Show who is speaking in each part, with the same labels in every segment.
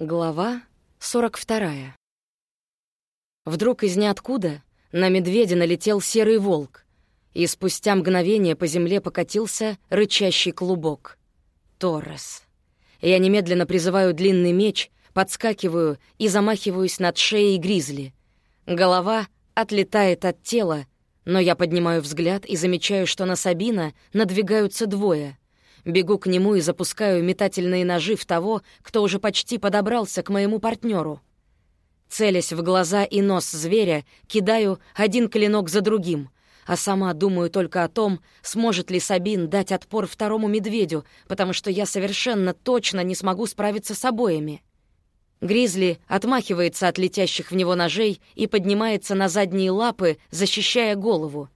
Speaker 1: Глава 42. Вдруг из ниоткуда на медведя налетел серый волк, и спустя мгновение по земле покатился рычащий клубок. Торрес. Я немедленно призываю длинный меч, подскакиваю и замахиваюсь над шеей гризли. Голова отлетает от тела, но я поднимаю взгляд и замечаю, что на Сабина надвигаются двое — Бегу к нему и запускаю метательные ножи в того, кто уже почти подобрался к моему партнеру. Целясь в глаза и нос зверя, кидаю один клинок за другим, а сама думаю только о том, сможет ли Сабин дать отпор второму медведю, потому что я совершенно точно не смогу справиться с обоими. Гризли отмахивается от летящих в него ножей и поднимается на задние лапы, защищая голову.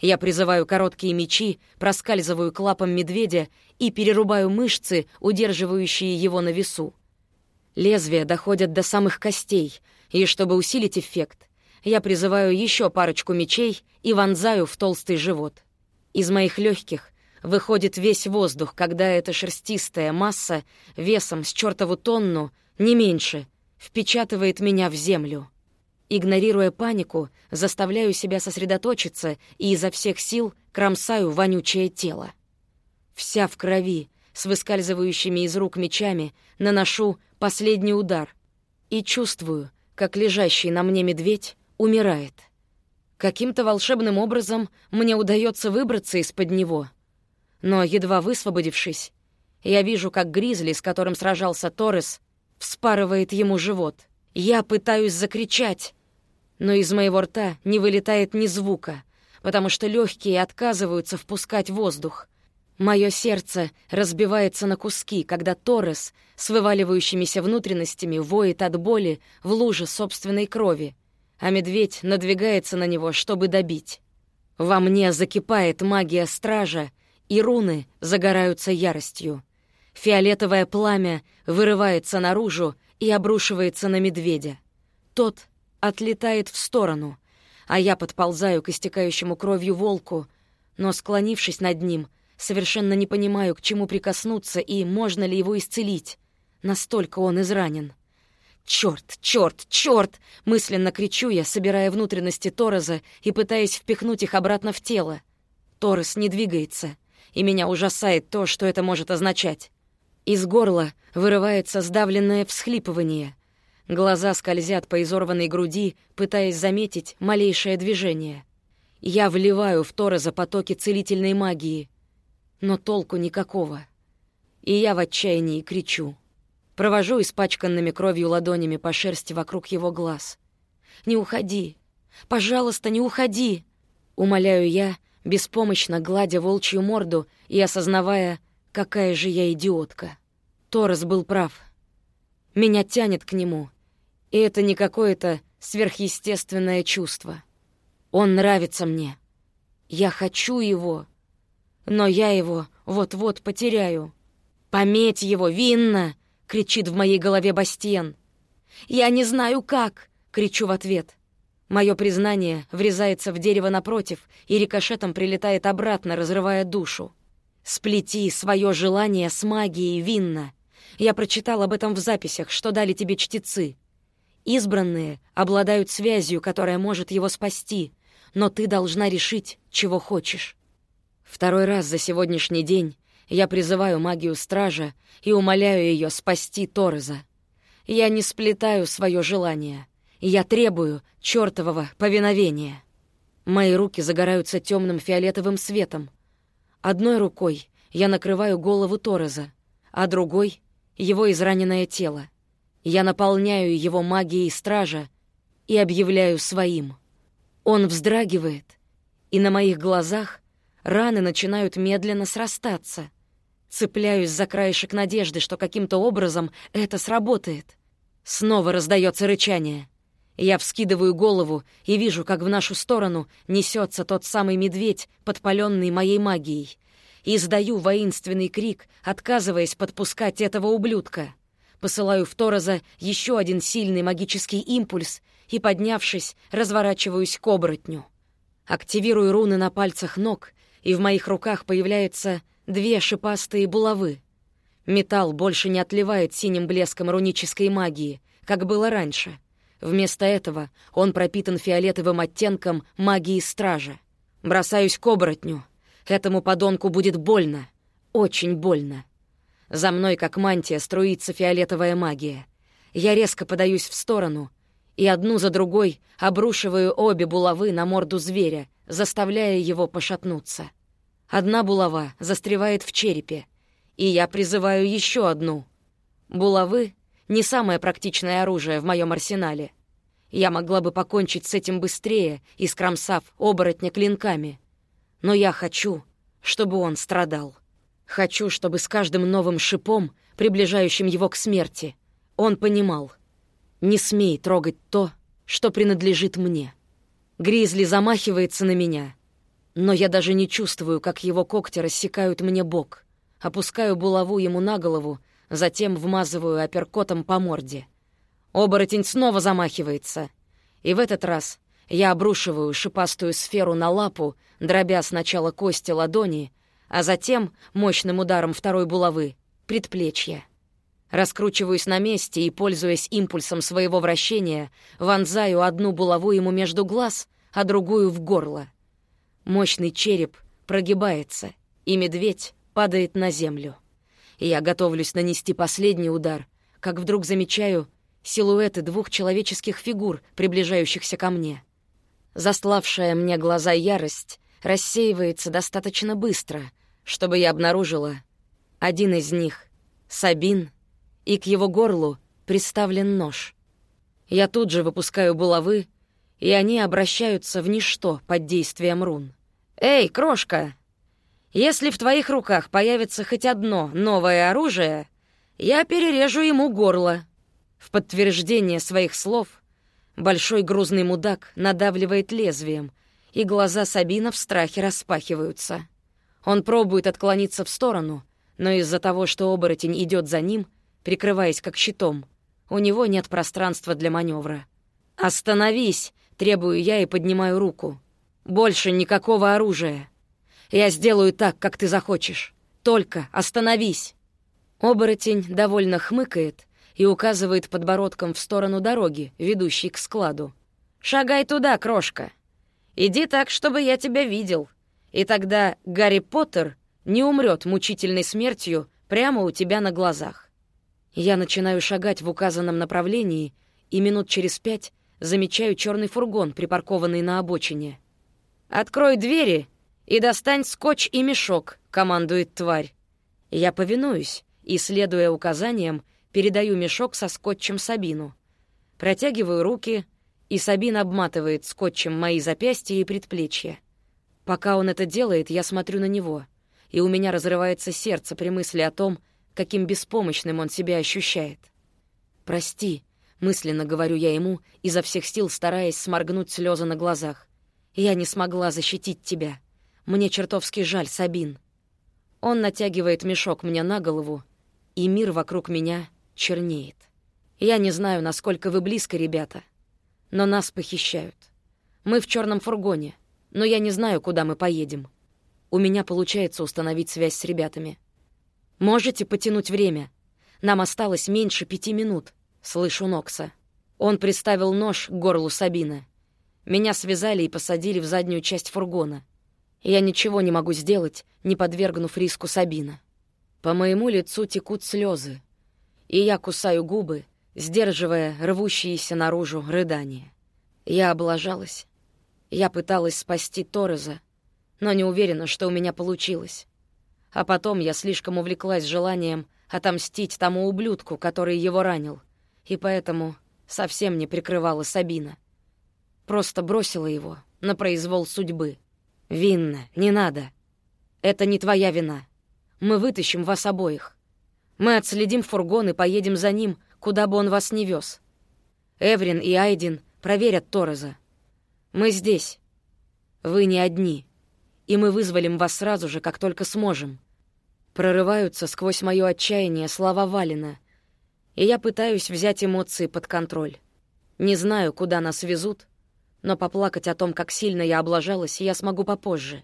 Speaker 1: Я призываю короткие мечи, проскальзываю к лапам медведя и перерубаю мышцы, удерживающие его на весу. Лезвия доходят до самых костей, и чтобы усилить эффект, я призываю еще парочку мечей и вонзаю в толстый живот. Из моих легких выходит весь воздух, когда эта шерстистая масса весом с чертову тонну, не меньше, впечатывает меня в землю. Игнорируя панику, заставляю себя сосредоточиться и изо всех сил кромсаю вонючее тело. Вся в крови, с выскальзывающими из рук мечами, наношу последний удар и чувствую, как лежащий на мне медведь умирает. Каким-то волшебным образом мне удается выбраться из-под него. Но, едва высвободившись, я вижу, как гризли, с которым сражался Торрес, вспарывает ему живот. Я пытаюсь закричать, но из моего рта не вылетает ни звука, потому что легкие отказываются впускать воздух. Мое сердце разбивается на куски, когда Торрес с вываливающимися внутренностями воет от боли в луже собственной крови, а медведь надвигается на него, чтобы добить. Во мне закипает магия стража, и руны загораются яростью. Фиолетовое пламя вырывается наружу и обрушивается на медведя. Тот отлетает в сторону, а я подползаю к истекающему кровью волку, но, склонившись над ним, совершенно не понимаю, к чему прикоснуться и можно ли его исцелить. Настолько он изранен. «Чёрт, чёрт, чёрт!» — мысленно кричу я, собирая внутренности Торреза и пытаясь впихнуть их обратно в тело. Торрес не двигается, и меня ужасает то, что это может означать. Из горла вырывается сдавленное всхлипывание — Глаза скользят по изорванной груди, пытаясь заметить малейшее движение. Я вливаю в Торреза потоки целительной магии, но толку никакого. И я в отчаянии кричу. Провожу испачканными кровью ладонями по шерсти вокруг его глаз. «Не уходи! Пожалуйста, не уходи!» Умоляю я, беспомощно гладя волчью морду и осознавая, какая же я идиотка. Торрес был прав. Меня тянет к нему — и это не какое-то сверхъестественное чувство. Он нравится мне. Я хочу его. Но я его вот-вот потеряю. «Пометь его, Винна!» — кричит в моей голове Бастиен. «Я не знаю, как!» — кричу в ответ. Мое признание врезается в дерево напротив и рикошетом прилетает обратно, разрывая душу. «Сплети свое желание с магией, Винна!» Я прочитал об этом в записях, что дали тебе чтецы. Избранные обладают связью, которая может его спасти, но ты должна решить, чего хочешь. Второй раз за сегодняшний день я призываю магию стража и умоляю ее спасти Торреза. Я не сплетаю свое желание. Я требую чертового повиновения. Мои руки загораются темным фиолетовым светом. Одной рукой я накрываю голову Торреза, а другой — его израненное тело. Я наполняю его магией стража и объявляю своим. Он вздрагивает, и на моих глазах раны начинают медленно срастаться. Цепляюсь за краешек надежды, что каким-то образом это сработает. Снова раздается рычание. Я вскидываю голову и вижу, как в нашу сторону несется тот самый медведь, подпаленный моей магией. И издаю воинственный крик, отказываясь подпускать этого ублюдка. Посылаю в Тороза еще один сильный магический импульс и, поднявшись, разворачиваюсь к оборотню. Активирую руны на пальцах ног, и в моих руках появляются две шипастые булавы. Металл больше не отливает синим блеском рунической магии, как было раньше. Вместо этого он пропитан фиолетовым оттенком магии стража. Бросаюсь к оборотню. Этому подонку будет больно. Очень больно. За мной, как мантия, струится фиолетовая магия. Я резко подаюсь в сторону, и одну за другой обрушиваю обе булавы на морду зверя, заставляя его пошатнуться. Одна булава застревает в черепе, и я призываю еще одну. Булавы — не самое практичное оружие в моем арсенале. Я могла бы покончить с этим быстрее, искромсав оборотня клинками. Но я хочу, чтобы он страдал. Хочу, чтобы с каждым новым шипом, приближающим его к смерти, он понимал — не смей трогать то, что принадлежит мне. Гризли замахивается на меня, но я даже не чувствую, как его когти рассекают мне бок. Опускаю булаву ему на голову, затем вмазываю апперкотом по морде. Оборотень снова замахивается. И в этот раз я обрушиваю шипастую сферу на лапу, дробя сначала кости ладони, а затем мощным ударом второй булавы — предплечья. Раскручиваюсь на месте и, пользуясь импульсом своего вращения, вонзаю одну булаву ему между глаз, а другую в горло. Мощный череп прогибается, и медведь падает на землю. Я готовлюсь нанести последний удар, как вдруг замечаю силуэты двух человеческих фигур, приближающихся ко мне. Застлавшая мне глаза ярость рассеивается достаточно быстро, чтобы я обнаружила один из них — Сабин — и к его горлу приставлен нож. Я тут же выпускаю булавы, и они обращаются в ничто под действием рун. «Эй, крошка! Если в твоих руках появится хоть одно новое оружие, я перережу ему горло». В подтверждение своих слов большой грузный мудак надавливает лезвием, и глаза Сабина в страхе распахиваются. Он пробует отклониться в сторону, но из-за того, что оборотень идет за ним, прикрываясь как щитом. У него нет пространства для маневра. «Остановись!» — требую я и поднимаю руку. «Больше никакого оружия. Я сделаю так, как ты захочешь. Только остановись!» Оборотень довольно хмыкает и указывает подбородком в сторону дороги, ведущей к складу. «Шагай туда, крошка. Иди так, чтобы я тебя видел. И тогда Гарри Поттер не умрет мучительной смертью прямо у тебя на глазах». Я начинаю шагать в указанном направлении, и минут через пять замечаю черный фургон, припаркованный на обочине. «Открой двери и достань скотч и мешок», — командует тварь. Я повинуюсь и, следуя указаниям, передаю мешок со скотчем Сабину. Протягиваю руки, и Сабин обматывает скотчем мои запястья и предплечья. Пока он это делает, я смотрю на него, и у меня разрывается сердце при мысли о том, каким беспомощным он себя ощущает. «Прости», — мысленно говорю я ему, изо всех сил стараясь сморгнуть слезы на глазах. «Я не смогла защитить тебя. Мне чертовски жаль, Сабин». Он натягивает мешок мне на голову, и мир вокруг меня чернеет. Я не знаю, насколько вы близко, ребята, но нас похищают. Мы в черном фургоне, но я не знаю, куда мы поедем. У меня получается установить связь с ребятами. «Можете потянуть время? Нам осталось меньше пяти минут», — слышу Нокса. Он приставил нож к горлу Сабины. Меня связали и посадили в заднюю часть фургона. Я ничего не могу сделать, не подвергнув риску Сабина. По моему лицу текут слезы, и я кусаю губы, сдерживая рвущиеся наружу рыдания. Я облажалась. Я пыталась спасти Торреза, но не уверена, что у меня получилось. А потом я слишком увлеклась желанием отомстить тому ублюдку, который его ранил, и поэтому совсем не прикрывала Сабина. Просто бросила его на произвол судьбы. «Винна, не надо. Это не твоя вина. Мы вытащим вас обоих. Мы отследим фургон и поедем за ним, куда бы он вас не вез. Эврин и Айдин проверят Торреза. Мы здесь. Вы не одни, и мы вызволим вас сразу же, как только сможем. Прорываются сквозь мое отчаяние слова Валина, и я пытаюсь взять эмоции под контроль. Не знаю, куда нас везут, но поплакать о том, как сильно я облажалась, я смогу попозже.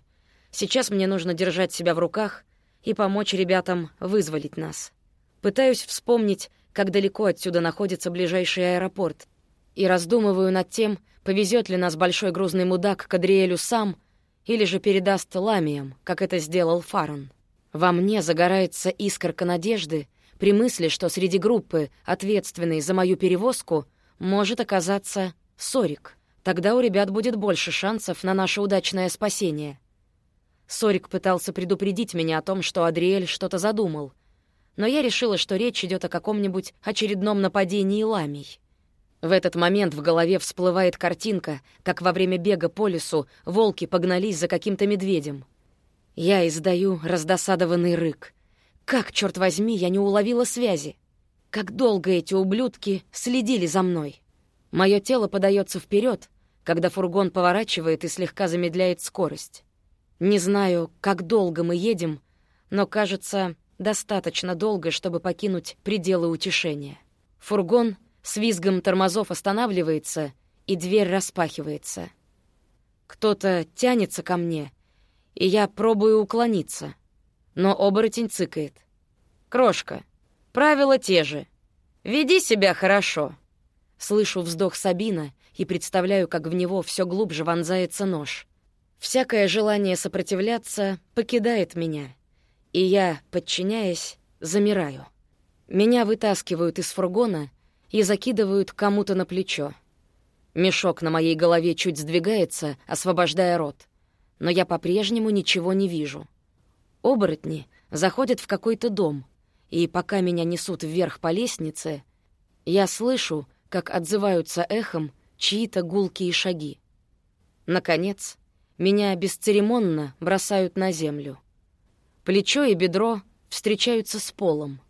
Speaker 1: Сейчас мне нужно держать себя в руках и помочь ребятам вызволить нас. Пытаюсь вспомнить, как далеко отсюда находится ближайший аэропорт, и раздумываю над тем, повезет ли нас большой грузный мудак к сам или же передаст ламиям, как это сделал Фарон. Во мне загорается искорка надежды при мысли, что среди группы, ответственной за мою перевозку, может оказаться Сорик. Тогда у ребят будет больше шансов на наше удачное спасение. Сорик пытался предупредить меня о том, что Адриэль что-то задумал, но я решила, что речь идет о каком-нибудь очередном нападении ламий. В этот момент в голове всплывает картинка, как во время бега по лесу волки погнались за каким-то медведем. Я издаю раздосадованный рык. Как, черт возьми, я не уловила связи? Как долго эти ублюдки следили за мной? Мое тело подается вперед, когда фургон поворачивает и слегка замедляет скорость. Не знаю, как долго мы едем, но, кажется, достаточно долго, чтобы покинуть пределы утешения. Фургон с визгом тормозов останавливается, и дверь распахивается. Кто-то тянется ко мне, и я пробую уклониться, но оборотень цыкает. «Крошка, правила те же. Веди себя хорошо». Слышу вздох Сабина и представляю, как в него все глубже вонзается нож. Всякое желание сопротивляться покидает меня, и я, подчиняясь, замираю. Меня вытаскивают из фургона и закидывают кому-то на плечо. Мешок на моей голове чуть сдвигается, освобождая рот, но я по-прежнему ничего не вижу. Оборотни заходят в какой-то дом, и пока меня несут вверх по лестнице, я слышу, как отзываются эхом чьи-то гулкие шаги. Наконец, меня бесцеремонно бросают на землю. Плечо и бедро встречаются с полом,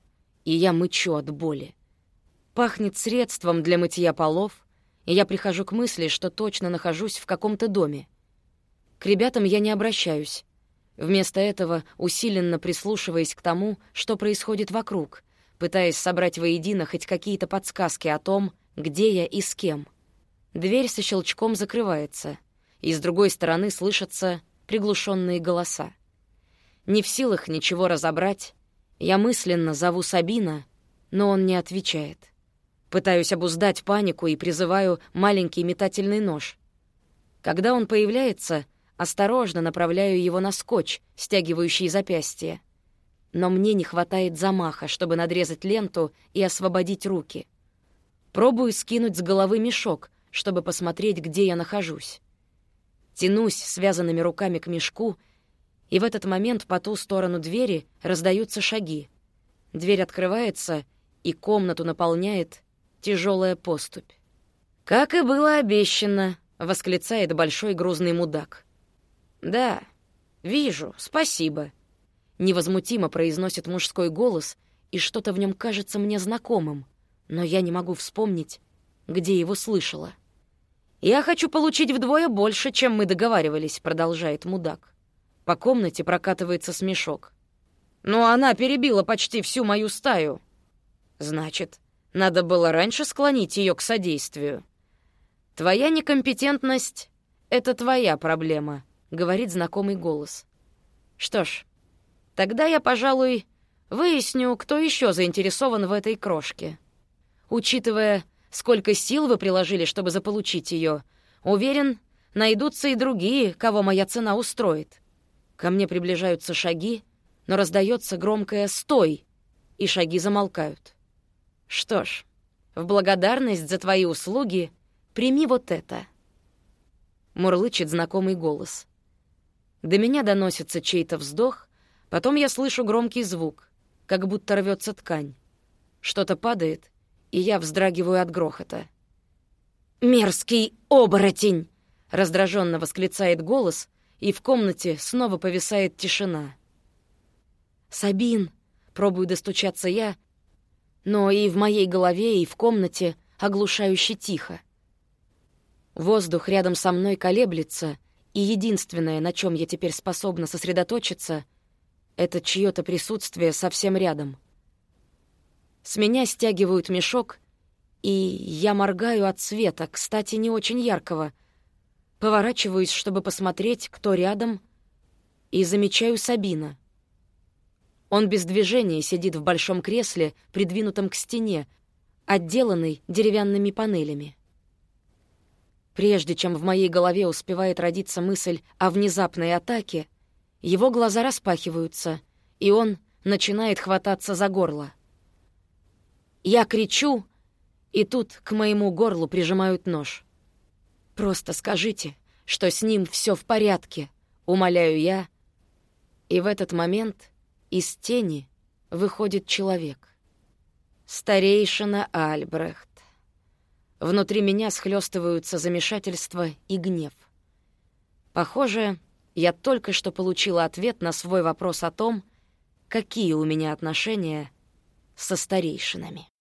Speaker 1: и я мычу от боли. Пахнет средством для мытья полов, и я прихожу к мысли, что точно нахожусь в каком-то доме. К ребятам я не обращаюсь. Вместо этого усиленно прислушиваясь к тому, что происходит вокруг, пытаясь собрать воедино хоть какие-то подсказки о том, где я и с кем. Дверь со щелчком закрывается, и с другой стороны слышатся приглушенные голоса. Не в силах ничего разобрать, я мысленно зову Сабина, но он не отвечает. Пытаюсь обуздать панику и призываю маленький метательный нож. Когда он появляется, осторожно направляю его на скотч, стягивающий запястье. Но мне не хватает замаха, чтобы надрезать ленту и освободить руки. Пробую скинуть с головы мешок, чтобы посмотреть, где я нахожусь. Тянусь связанными руками к мешку, и в этот момент по ту сторону двери раздаются шаги. Дверь открывается, и комнату наполняет тяжелая поступь. «Как и было обещано», — восклицает большой грузный мудак. «Да, вижу, спасибо», — невозмутимо произносит мужской голос, и что-то в нем кажется мне знакомым, но я не могу вспомнить, где его слышала. «Я хочу получить вдвое больше, чем мы договаривались», — продолжает мудак. По комнате прокатывается смешок. «Но она перебила почти всю мою стаю». «Значит, надо было раньше склонить ее к содействию. Твоя некомпетентность — это твоя проблема, говорит знакомый голос. Что ж, тогда я, пожалуй, выясню, кто еще заинтересован в этой крошке. Учитывая, сколько сил вы приложили, чтобы заполучить ее, уверен, найдутся и другие, кого моя цена устроит. Ко мне приближаются шаги, но раздается громкое «Стой!» и шаги замолкают. Что ж, в благодарность за твои услуги прими вот это. Мурлычет знакомый голос. До меня доносится чей-то вздох, потом я слышу громкий звук, как будто рвется ткань. Что-то падает, и я вздрагиваю от грохота. «Мерзкий оборотень!» — раздраженно восклицает голос, и в комнате снова повисает тишина. «Сабин!» — пробую достучаться я, но и в моей голове, и в комнате оглушающе тихо. Воздух рядом со мной колеблется, и единственное, на чем я теперь способна сосредоточиться, это чье-то присутствие совсем рядом. С меня стягивают мешок, и я моргаю от света, кстати, не очень яркого. Поворачиваюсь, чтобы посмотреть, кто рядом, и замечаю Сабина. Он без движения сидит в большом кресле, придвинутом к стене, отделанной деревянными панелями. Прежде чем в моей голове успевает родиться мысль о внезапной атаке, его глаза распахиваются, и он начинает хвататься за горло. Я кричу, и тут к моему горлу прижимают нож. «Просто скажите, что с ним все в порядке», — умоляю я. И в этот момент из тени выходит человек. Старейшина Альбрехт. Внутри меня схлестываются замешательство и гнев. Похоже, я только что получила ответ на свой вопрос о том, какие у меня отношения со старейшинами.